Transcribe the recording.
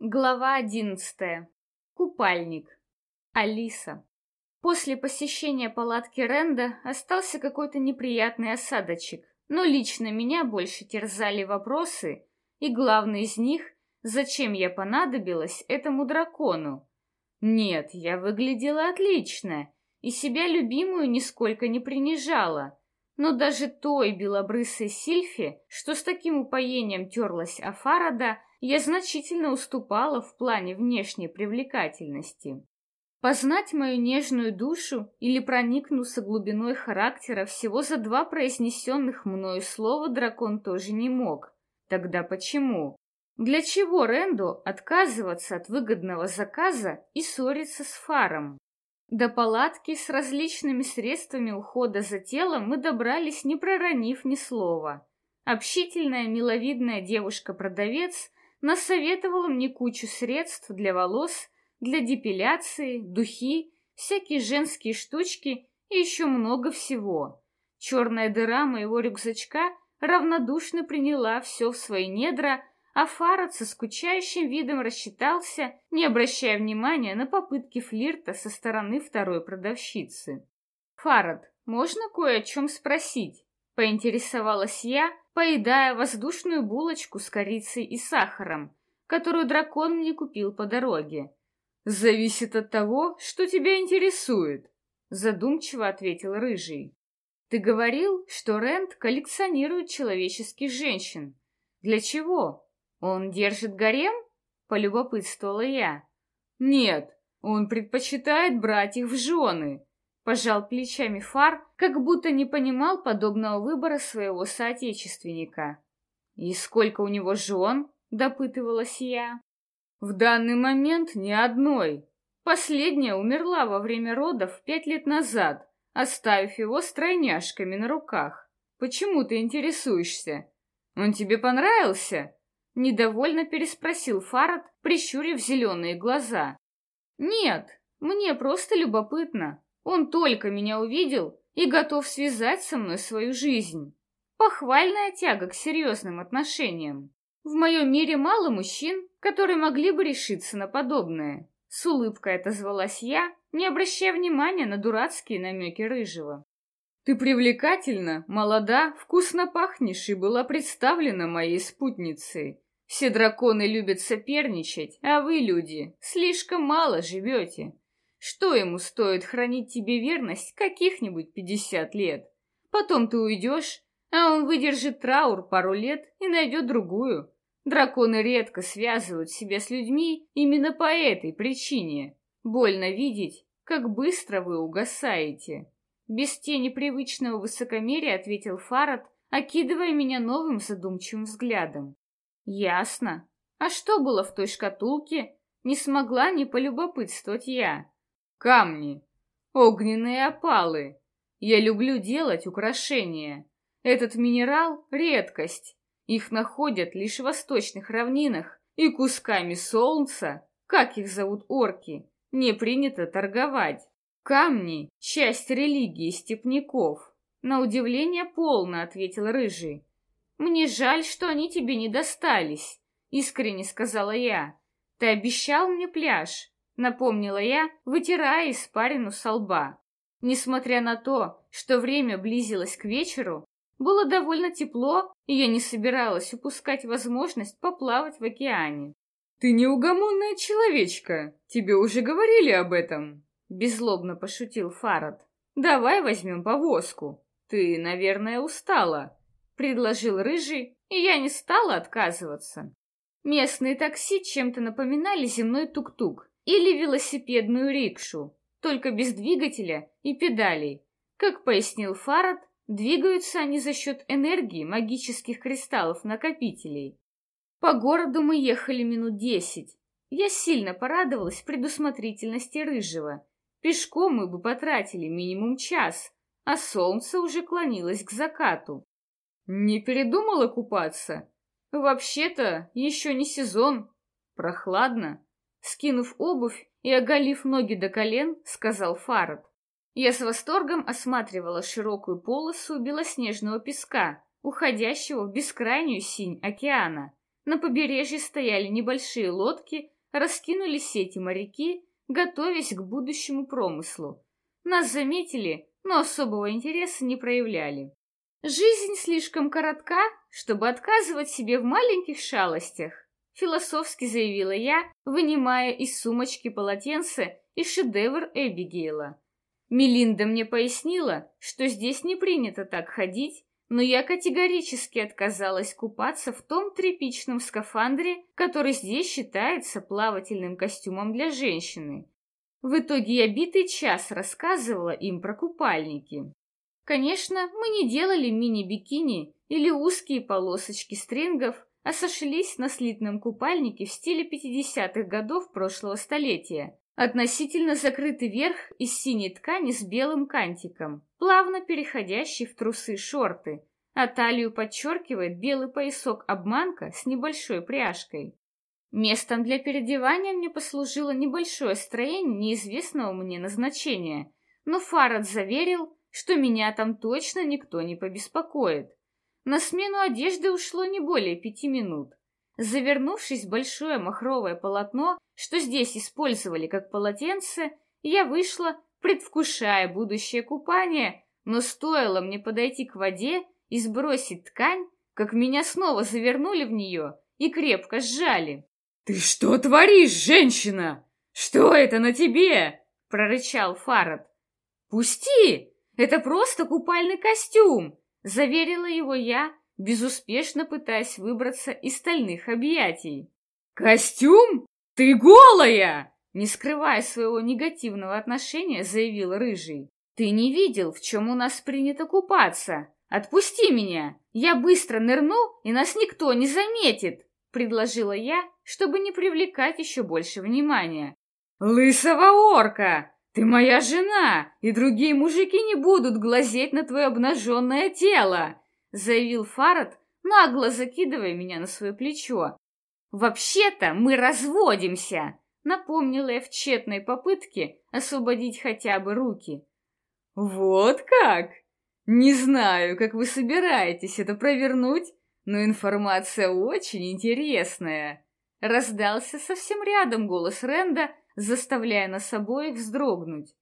Глава одиннадцатая. Купальник. Алиса. После посещения палатки Ренда остался какой-то неприятный осадочек, но лично меня больше терзали вопросы, и главный из них — зачем я понадобилась этому дракону? Нет, я выглядела отлично, и себя любимую нисколько не принижала, но даже той белобрысой Сильфе, что с таким упоением терлась о Фарада, я значительно уступала в плане внешней привлекательности. Познать мою нежную душу или проникнуться глубиной характера всего за два произнесенных мною слова дракон тоже не мог. Тогда почему? Для чего Ренду отказываться от выгодного заказа и ссориться с Фаром? До палатки с различными средствами ухода за телом мы добрались, не проронив ни слова. Общительная, миловидная девушка-продавец насоветовала мне кучу средств для волос, для депиляции, духи, всякие женские штучки и еще много всего. Черная дыра моего рюкзачка равнодушно приняла все в свои недра, а Фарад со скучающим видом рассчитался, не обращая внимания на попытки флирта со стороны второй продавщицы. «Фарад, можно кое о чем спросить?» — поинтересовалась я, поедая воздушную булочку с корицей и сахаром, которую дракон мне купил по дороге. «Зависит от того, что тебя интересует», — задумчиво ответил Рыжий. «Ты говорил, что Рент коллекционирует человеческих женщин. Для чего? Он держит гарем?» — полюбопытствовала я. «Нет, он предпочитает брать их в жены», Пожал плечами Фар, как будто не понимал подобного выбора своего соотечественника. «И сколько у него жен?» — допытывалась я. «В данный момент ни одной. Последняя умерла во время родов пять лет назад, оставив его с тройняшками на руках. Почему ты интересуешься? Он тебе понравился?» Недовольно переспросил Фарад, прищурив зеленые глаза. «Нет, мне просто любопытно», он только меня увидел и готов связать со мной свою жизнь. Похвальная тяга к серьезным отношениям. В моем мире мало мужчин, которые могли бы решиться на подобное. С улыбкой отозвалась я, не обращая внимания на дурацкие намеки Рыжего. Ты привлекательна, молода, вкусно пахнешь и была представлена моей спутницей. Все драконы любят соперничать, а вы, люди, слишком мало живете. Что ему стоит хранить тебе верность каких-нибудь пятьдесят лет? Потом ты уйдешь, а он выдержит траур пару лет и найдет другую. Драконы редко связывают себя с людьми именно по этой причине. Больно видеть, как быстро вы угасаете. Без тени привычного высокомерия ответил Фарад, окидывая меня новым задумчивым взглядом. Ясно. А что было в той шкатулке? Не смогла не полюбопытствовать я. Камни, огненные опалы. Я люблю делать украшения. Этот минерал — редкость. Их находят лишь в восточных равнинах, и кусками солнца, как их зовут орки, не принято торговать. Камни — часть религии степняков. На удивление полно, — ответил Рыжий. Мне жаль, что они тебе не достались, — искренне сказала я. Ты обещал мне пляж напомнила я, вытирая испарину со лба. Несмотря на то, что время близилось к вечеру, было довольно тепло, и я не собиралась упускать возможность поплавать в океане. «Ты неугомонная человечка, тебе уже говорили об этом», — беззлобно пошутил Фарад. «Давай возьмем повозку. Ты, наверное, устала», — предложил Рыжий, и я не стала отказываться. Местные такси чем-то напоминали земной тук-тук, или велосипедную рикшу, только без двигателя и педалей. Как пояснил Фарад, двигаются они за счет энергии магических кристаллов-накопителей. По городу мы ехали минут десять. Я сильно порадовалась предусмотрительности Рыжего. Пешком мы бы потратили минимум час, а солнце уже клонилось к закату. Не передумала купаться? Вообще-то еще не сезон. Прохладно. Скинув обувь и оголив ноги до колен, сказал Фарад. Я с восторгом осматривала широкую полосу белоснежного песка, уходящего в бескрайнюю синь океана. На побережье стояли небольшие лодки, раскинули сети моряки, готовясь к будущему промыслу. Нас заметили, но особого интереса не проявляли. Жизнь слишком коротка, чтобы отказывать себе в маленьких шалостях, философски заявила я, вынимая из сумочки полотенце и шедевр Эбигейла. Мелинда мне пояснила, что здесь не принято так ходить, но я категорически отказалась купаться в том тряпичном скафандре, который здесь считается плавательным костюмом для женщины. В итоге я битый час рассказывала им про купальники. Конечно, мы не делали мини-бикини или узкие полосочки стрингов, а сошлись на слитном купальнике в стиле 50-х годов прошлого столетия. Относительно закрытый верх из синей ткани с белым кантиком, плавно переходящий в трусы-шорты, а талию подчеркивает белый поясок-обманка с небольшой пряжкой. Местом для переодевания мне послужило небольшое строение неизвестного мне назначения, но Фарад заверил, что меня там точно никто не побеспокоит. На смену одежды ушло не более пяти минут. Завернувшись в большое махровое полотно, что здесь использовали как полотенце, я вышла, предвкушая будущее купание, но стоило мне подойти к воде и сбросить ткань, как меня снова завернули в нее и крепко сжали. «Ты что творишь, женщина? Что это на тебе?» — прорычал Фарад. «Пусти! Это просто купальный костюм!» — заверила его я, безуспешно пытаясь выбраться из стальных объятий. «Костюм? Ты голая!» Не скрывая своего негативного отношения, заявил Рыжий. «Ты не видел, в чем у нас принято купаться? Отпусти меня! Я быстро нырну, и нас никто не заметит!» Предложила я, чтобы не привлекать еще больше внимания. «Лысого орка! Ты моя жена, и другие мужики не будут глазеть на твое обнаженное тело!» Заявил Фарад, нагло закидывая меня на свое плечо. «Вообще-то мы разводимся!» напомнила я в тщетной попытке освободить хотя бы руки. «Вот как! Не знаю, как вы собираетесь это провернуть, но информация очень интересная!» Раздался совсем рядом голос Ренда, заставляя нас обоих вздрогнуть.